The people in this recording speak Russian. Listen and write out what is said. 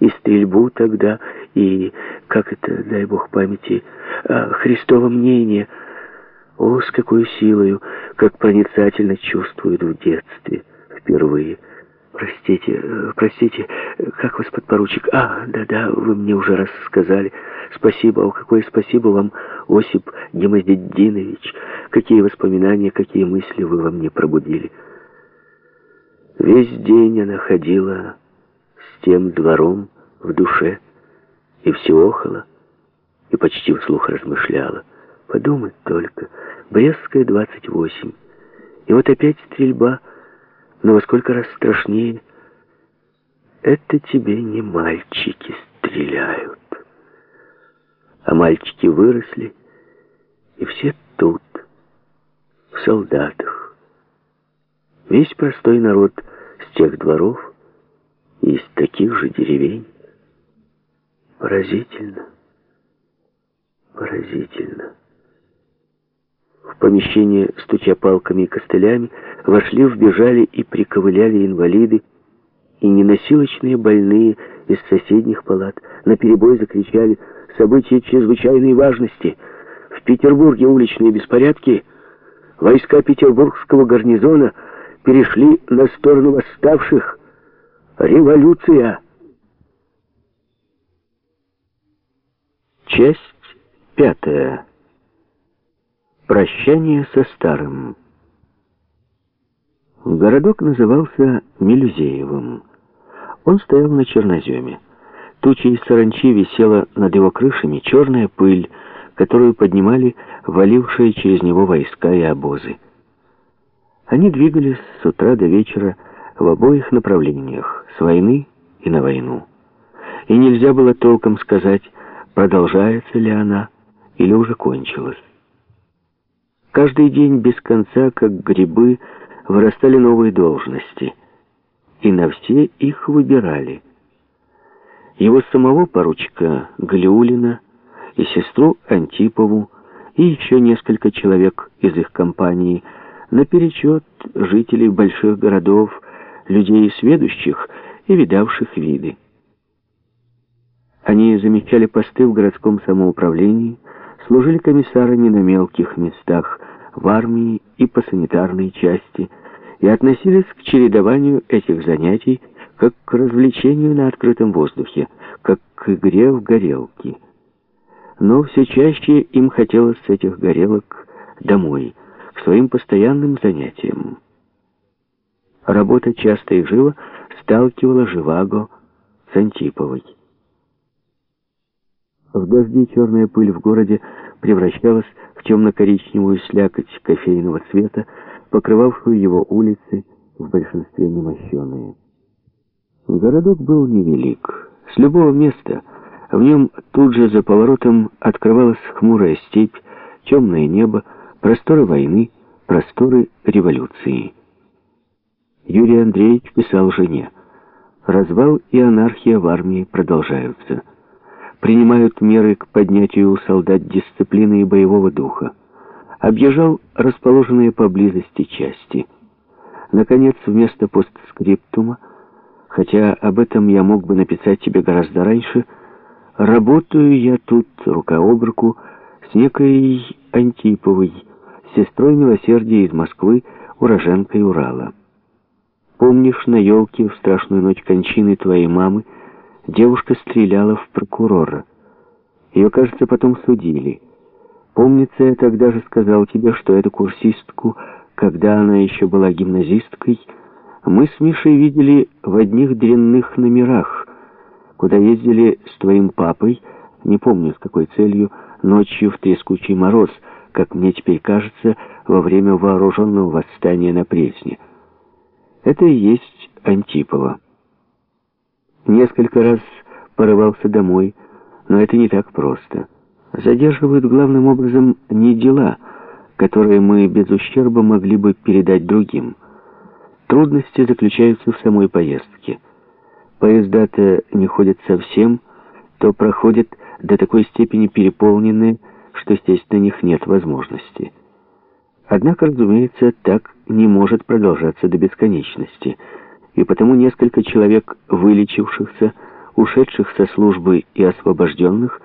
и стрельбу тогда, и, как это, дай бог памяти, а, Христово мнение. О, с какой силою, как проницательно чувствуют в детстве впервые. Простите, э, простите, как вас, подпоручик? А, да-да, вы мне уже раз сказали. Спасибо, о, какое спасибо вам, Осип Гемозеддинович. Какие воспоминания, какие мысли вы во мне пробудили. Весь день она ходила тем двором в душе и все охала, и почти вслух размышляла. Подумать только, Брестская, 28. И вот опять стрельба, но во сколько раз страшнее. Это тебе не мальчики стреляют, а мальчики выросли, и все тут, в солдатах. Весь простой народ с тех дворов из таких же деревень. Поразительно, поразительно. В помещение, стуча палками и костылями, вошли, вбежали и приковыляли инвалиды, и неносилочные больные из соседних палат наперебой закричали «События чрезвычайной важности! В Петербурге уличные беспорядки! Войска петербургского гарнизона перешли на сторону восставших! Революция!» Часть пятая. Прощание со старым. Городок назывался Мелюзеевым. Он стоял на черноземе. Туча из саранчи висела над его крышами, черная пыль, которую поднимали валившие через него войска и обозы. Они двигались с утра до вечера в обоих направлениях, с войны и на войну. И нельзя было толком сказать, продолжается ли она или уже кончилась. Каждый день без конца, как грибы, вырастали новые должности, и на все их выбирали. Его самого поручика Галиулина и сестру Антипову, и еще несколько человек из их компании, наперечет жителей больших городов, людей сведущих и видавших виды. Они замечали посты в городском самоуправлении, служили комиссарами на мелких местах, в армии и по санитарной части, и относились к чередованию этих занятий как к развлечению на открытом воздухе, как к игре в горелки. Но все чаще им хотелось с этих горелок домой, к своим постоянным занятиям. Работа часто и живо сталкивала Живаго с Антиповой. В дожди черная пыль в городе превращалась в темно-коричневую слякоть кофейного цвета, покрывавшую его улицы, в большинстве немощенные. Городок был невелик. С любого места в нем тут же за поворотом открывалась хмурая степь, темное небо, просторы войны, просторы революции. Юрий Андреевич писал жене. Развал и анархия в армии продолжаются принимают меры к поднятию у солдат дисциплины и боевого духа. Объезжал расположенные поблизости части. Наконец, вместо постскриптума, хотя об этом я мог бы написать тебе гораздо раньше, работаю я тут рука об руку с некой Антиповой, сестрой милосердия из Москвы, уроженкой Урала. Помнишь, на елке в страшную ночь кончины твоей мамы Девушка стреляла в прокурора. Ее, кажется, потом судили. Помнится, я тогда же сказал тебе, что эту курсистку, когда она еще была гимназисткой, мы с Мишей видели в одних дрянных номерах, куда ездили с твоим папой, не помню с какой целью, ночью в трескучий мороз, как мне теперь кажется, во время вооруженного восстания на Пресне. Это и есть Антипова. Несколько раз порывался домой, но это не так просто. Задерживают главным образом не дела, которые мы без ущерба могли бы передать другим. Трудности заключаются в самой поездке. Поезда-то не ходят совсем, то проходят до такой степени переполненные, что сесть на них нет возможности. Однако, разумеется, так не может продолжаться до бесконечности – и потому несколько человек, вылечившихся, ушедших со службы и освобожденных